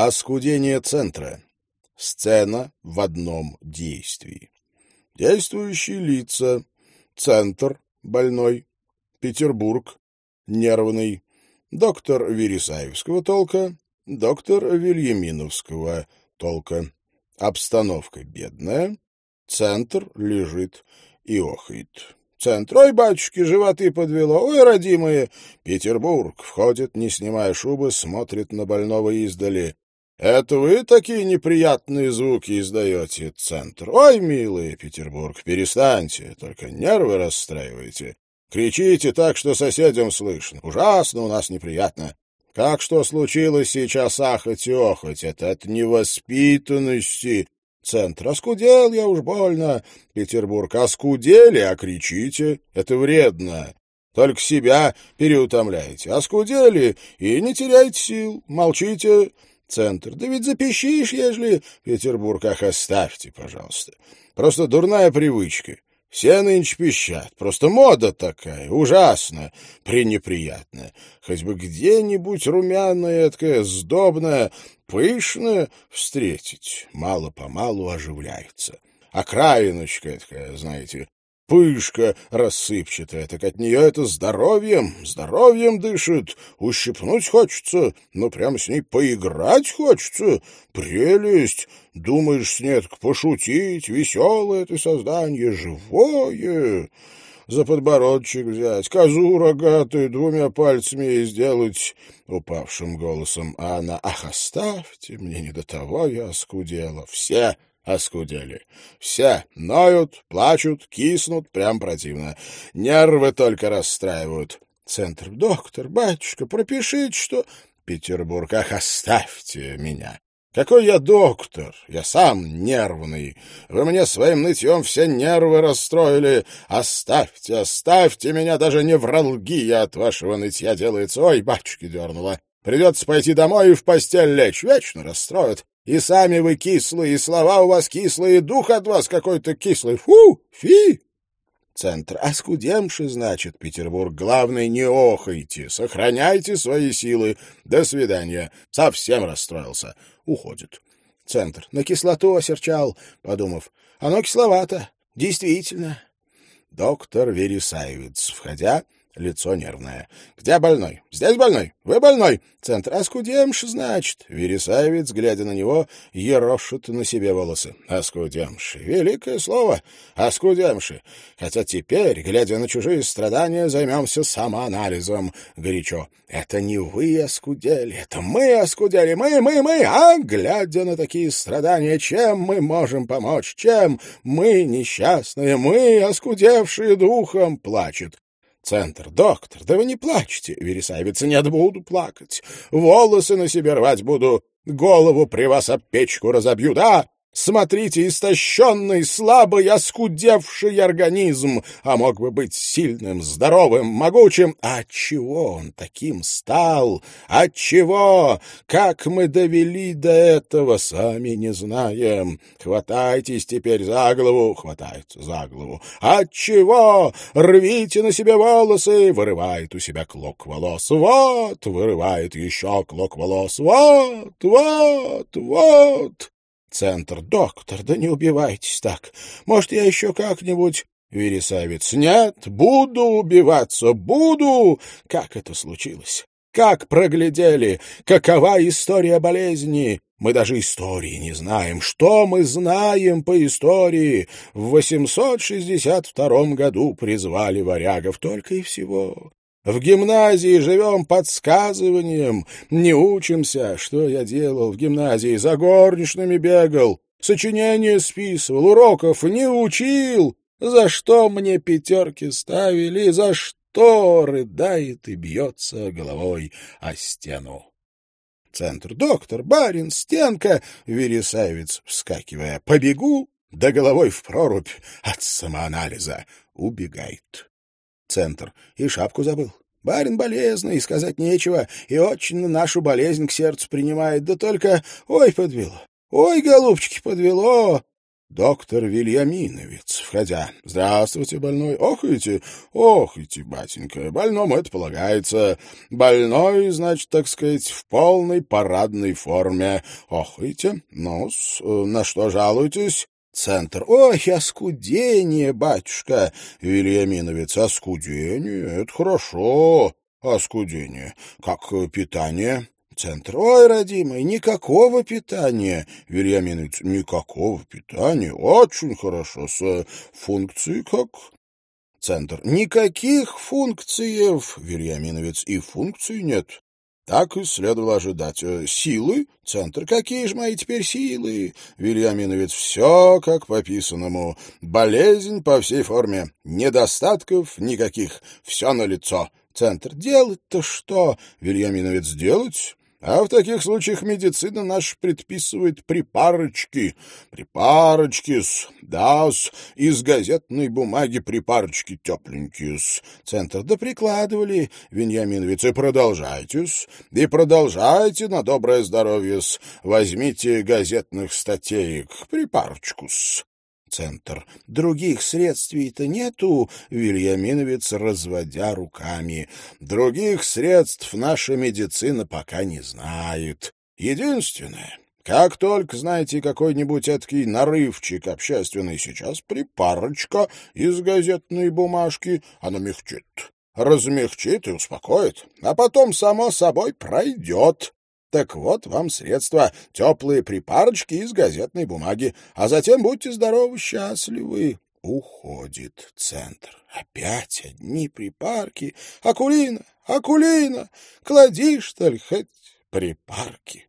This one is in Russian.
Оскудение центра. Сцена в одном действии. Действующие лица. Центр. Больной. Петербург. Нервный. Доктор Вересаевского толка. Доктор Вильяминовского толка. Обстановка бедная. Центр лежит и охает. Центр. Ой, батюшки, животы подвело. Ой, родимые. Петербург. Входит, не снимая шубы, смотрит на больного издали. Это вы такие неприятные звуки издаете, центр? Ой, милый Петербург, перестаньте, только нервы расстраиваете. Кричите так, что соседям слышно. Ужасно у нас неприятно. Как что случилось сейчас ахать и охать? Это от невоспитанности. Центр. Оскудел я уж больно. Петербург. Оскудели, а кричите. Это вредно. Только себя переутомляете. Оскудели и не теряйте сил. Молчите. Центр. Да ведь запищишь, ежели... Петербург, ах, оставьте, пожалуйста. Просто дурная привычка. Все нынче пищат. Просто мода такая. Ужасно. Пренеприятно. Хоть бы где-нибудь румяная, такая сдобная, пышная встретить. Мало-помалу оживляется. Окраиночка такая, знаете, пышка рассыпчатая, так от нее это здоровьем, здоровьем дышит, ущипнуть хочется, ну прям с ней поиграть хочется, прелесть, думаешь с ней пошутить, веселое это создание, живое, за подбородчик взять, козу рогатую двумя пальцами ей сделать, упавшим голосом, а она, ах, оставьте, мне не до того я оскудела, все оскудели. Все ноют, плачут, киснут, прям противно. Нервы только расстраивают. Центр. Доктор, батюшка, пропишите, что... Петербург. Ах, оставьте меня. Какой я доктор? Я сам нервный. Вы мне своим нытьем все нервы расстроили. Оставьте, оставьте меня, даже невралгия от вашего нытья делается. Ой, батюшки дернула. Придется пойти домой и в постель лечь. Вечно расстроят. И сами вы кислые, и слова у вас кислые, и дух от вас какой-то кислый. Фу! Фи! Центр. Оскудемши, значит, Петербург. Главное, не охайте. Сохраняйте свои силы. До свидания. Совсем расстроился. Уходит. Центр. На кислоту осерчал, подумав. Оно кисловато. Действительно. Доктор Вересаевец, входя, лицо нервное. «Где больной? Здесь больной? Вы больной?» Центр. «Оскудемш, значит». Вересаевец, глядя на него, ерошит на себе волосы. «Оскудемш. Великое слово. Оскудемши. Хотя теперь, глядя на чужие страдания, займемся самоанализом. Горячо. Это не вы оскудели, это мы оскудели. Мы, мы, мы. А, глядя на такие страдания, чем мы можем помочь? Чем мы, несчастные, мы, оскудевшие духом, плачет Центр. Доктор, да вы не плачьте. Вересаевица. Нет, буду плакать. Волосы на себе рвать буду. Голову при вас об печку разобью. Да, Смотрите, истощенный, слабый, оскудевший организм, а мог бы быть сильным, здоровым, могучим. Отчего он таким стал? Отчего? Как мы довели до этого, сами не знаем. Хватайтесь теперь за голову, хватается за голову. Отчего? Рвите на себе волосы, вырывает у себя клок волос. Вот, вырывает еще клок волос. Вот, вот, вот. Центр. Доктор, да не убивайтесь так. Может, я еще как-нибудь... Вересавец. Нет, буду убиваться, буду. Как это случилось? Как проглядели? Какова история болезни? Мы даже истории не знаем. Что мы знаем по истории? В 862 году призвали варягов только и всего. В гимназии живем подсказыванием, не учимся. Что я делал в гимназии? За горничными бегал, сочинения списывал, уроков не учил. За что мне пятерки ставили, за что рыдает и бьется головой о стену? Центр. Доктор, барин, стенка, Вересавец, вскакивая. Побегу, да головой в прорубь от самоанализа. Убегает. Центр. И шапку забыл. Барин болезный, сказать нечего, и очень нашу болезнь к сердцу принимает, да только... Ой, подвело! Ой, голубчики, подвело! доктор Вильяминовец, входя. «Здравствуйте, больной. Охайте, охайте, батенька. Больному это полагается. Больной, значит, так сказать, в полной парадной форме. Охайте. ну на что жалуетесь?» Центр. «Ой, оскудение, батюшка!» Вильяминовец. «Оскудение? Это хорошо. Оскудение. Как питание?» Центр. Ой, родимый, никакого питания. Вильяминович, никакого питания. Очень хорошо. С функцией как? Центр. Никаких функций. Вильяминовец. И функций нет. Так и следовало ожидать. Силы? Центр. Какие же мои теперь силы? Вильяминовец. Все как по писанному. Болезнь по всей форме. Недостатков никаких. Все на лицо. Центр. Делать-то что? Вильяминовец. Делать? А в таких случаях медицина наша предписывает припарочки. Припарочки-с, да-с, из газетной бумаги припарочки тепленькие-с. Центр, да прикладывали, Веньяминовец, и продолжайте-с, и продолжайте на доброе здоровье-с. Возьмите газетных статеек, припарочку-с. Центр. Других средств-то нету, Вильяминовец, разводя руками. Других средств наша медицина пока не знает. Единственное, как только знаете какой-нибудь эткий нарывчик общественный, сейчас припарочка из газетной бумажки, она мягчит, размягчит и успокоит, а потом, само собой, пройдет. Так вот вам средства, теплые припарочки из газетной бумаги. А затем будьте здоровы, счастливы. Уходит центр. Опять одни припарки. Акулина, Акулина, клади, что ли, хоть припарки.